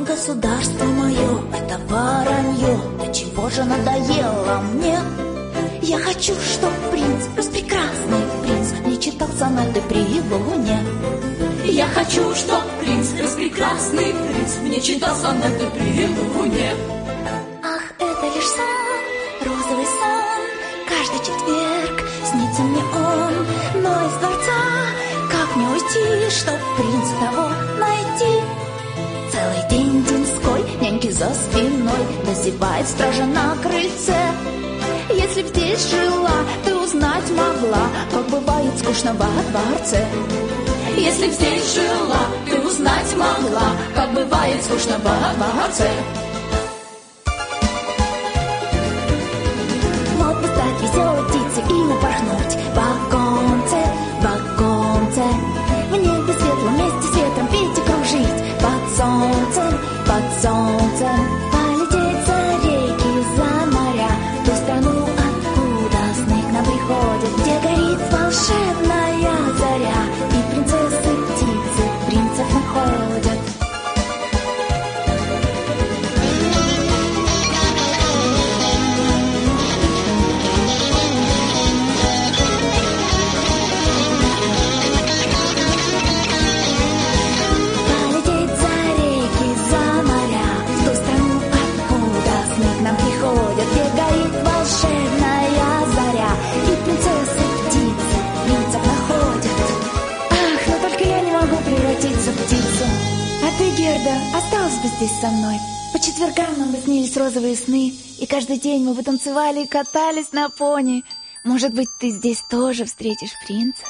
Государство мое, это воронье, до чего же надоело мне? Я хочу, чтоб принц, распрекрасный принц, не читал сонаты при его луне. Я хочу, чтоб принц, распрекрасный принц, не читал сонаты при его луне. Ах, это лишь сон, розовый сон, каждый четверг чтоб принца того найти. Целый день деньской, няньки за спиной Назевает стража на крыльце. Если б здесь жила, ты узнать могла Как бывает скучно во дворце. Если б здесь жила, ты узнать могла Как бывает скучно во дворце 走 А Герда, осталась бы здесь со мной По четвергам нам бы снились розовые сны И каждый день мы бы танцевали и катались на пони Может быть, ты здесь тоже встретишь принца?